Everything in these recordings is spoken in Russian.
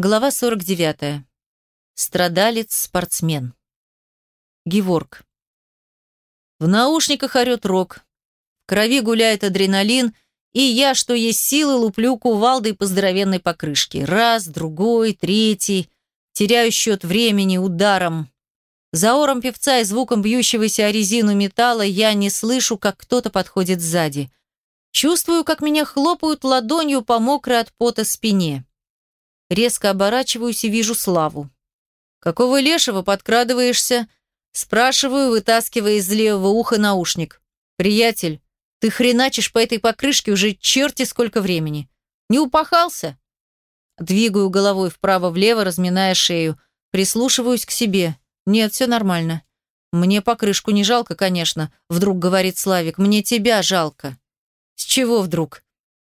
Глава 49. Страдалец-спортсмен. Геворг. В наушниках орёт рок. В крови гуляет адреналин, и я, что есть силы, луплю кувалдой по здоровенной покрышке. Раз, другой, третий. Теряю счет времени ударом. За ором певца и звуком бьющегося о резину металла я не слышу, как кто-то подходит сзади. Чувствую, как меня хлопают ладонью по мокрой от пота спине. Резко оборачиваюсь и вижу Славу. «Какого лешего подкрадываешься?» Спрашиваю, вытаскивая из левого уха наушник. «Приятель, ты хреначишь по этой покрышке уже черти сколько времени. Не упахался?» Двигаю головой вправо-влево, разминая шею. Прислушиваюсь к себе. «Нет, все нормально». «Мне покрышку не жалко, конечно», — вдруг говорит Славик. «Мне тебя жалко». «С чего вдруг?»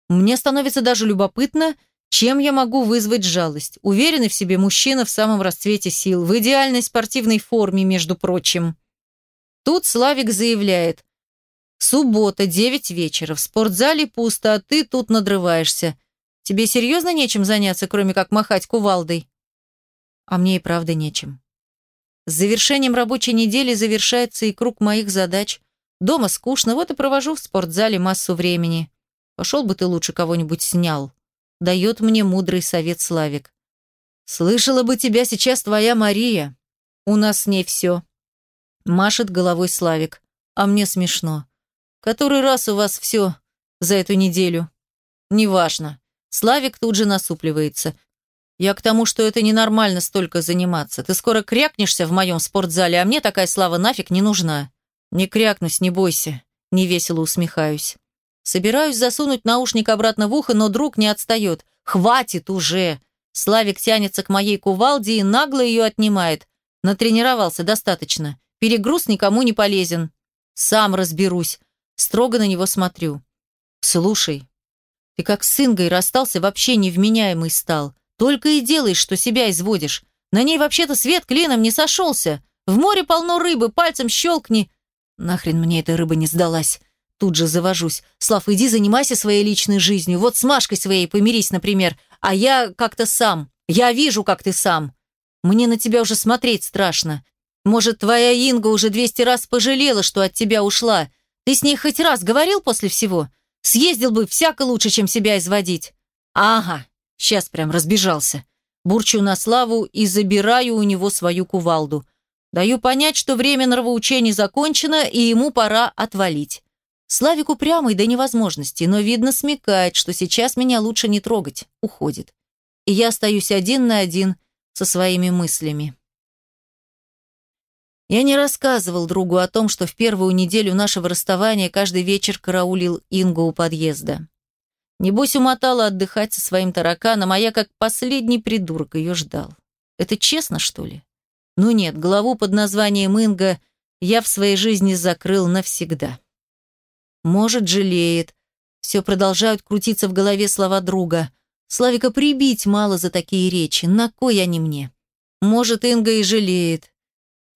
Мне становится даже любопытно, чем я могу вызвать жалость? Уверенный в себе мужчина в самом расцвете сил, в идеальной спортивной форме, между прочим. Тут Славик заявляет. «Суббота, девять вечера, в спортзале пусто, а ты тут надрываешься. Тебе серьезно нечем заняться, кроме как махать кувалдой?» А мне и правда нечем. С завершением рабочей недели завершается и круг моих задач. Дома скучно, вот и провожу в спортзале массу времени. Пошел бы ты лучше кого-нибудь снял дает мне мудрый совет Славик. «Слышала бы тебя сейчас твоя Мария. У нас с ней все». Машет головой Славик. А мне смешно. Который раз у вас все за эту неделю? Неважно. Славик тут же насупливается. Я к тому, что это ненормально столько заниматься. Ты скоро крякнешься в моем спортзале, а мне такая слава нафиг не нужна. Не крякнусь, не бойся. Невесело усмехаюсь. Собираюсь засунуть наушник обратно в ухо, но друг не отстает. «Хватит уже!» Славик тянется к моей кувалде и нагло ее отнимает. Натренировался достаточно. Перегруз никому не полезен. Сам разберусь. Строго на него смотрю. «Слушай, ты как с Ингой расстался, вообще невменяемый стал. Только и делаешь, что себя изводишь. На ней вообще-то свет клином не сошелся. В море полно рыбы, пальцем щелкни. Нахрен мне эта рыба не сдалась. Тут же завожусь. Слав, иди занимайся своей личной жизнью. Вот с Машкой своей помирись, например. А я как-то сам. Я вижу, как ты сам. Мне на тебя уже смотреть страшно. Может, твоя Инга уже двести раз пожалела, что от тебя ушла. Ты с ней хоть раз говорил после всего? Съездил бы всяко лучше, чем себя изводить. Ага, сейчас прям разбежался. Бурчу на Славу и забираю у него свою кувалду. Даю понять, что время нравоучений закончено, и ему пора отвалить. Славик упрямый до невозможности, но, видно, смекает, что сейчас меня лучше не трогать, уходит. И я остаюсь один на один со своими мыслями. Я не рассказывал другу о том, что в первую неделю нашего расставания каждый вечер караулил Ингу у подъезда. Небось, умотала отдыхать со своим тараканом, а я как последний придурок ее ждал. Это честно, что ли? Ну нет, главу под названием Инга я в своей жизни закрыл навсегда. Может, жалеет. Все продолжают крутиться в голове слова друга. Славика прибить мало за такие речи. На кой они мне? Может, Инга и жалеет.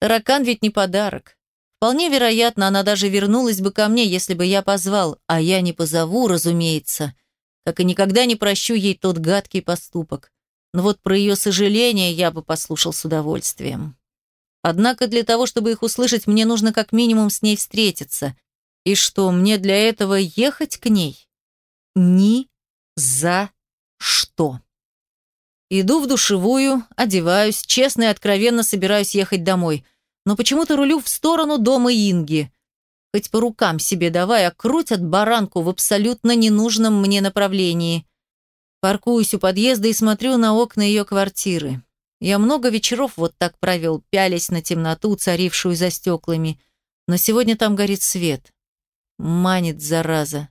Таракан ведь не подарок. Вполне вероятно, она даже вернулась бы ко мне, если бы я позвал, а я не позову, разумеется. Как и никогда не прощу ей тот гадкий поступок. Но вот про ее сожаление я бы послушал с удовольствием. Однако для того, чтобы их услышать, мне нужно как минимум с ней встретиться. И что, мне для этого ехать к ней? Ни за что. Иду в душевую, одеваюсь, честно и откровенно собираюсь ехать домой. Но почему-то рулю в сторону дома Инги. Хоть по рукам себе давай, а крутят баранку в абсолютно ненужном мне направлении. Паркуюсь у подъезда и смотрю на окна ее квартиры. Я много вечеров вот так провел, пялясь на темноту, царившую за стеклами. Но сегодня там горит свет. Манит, зараза.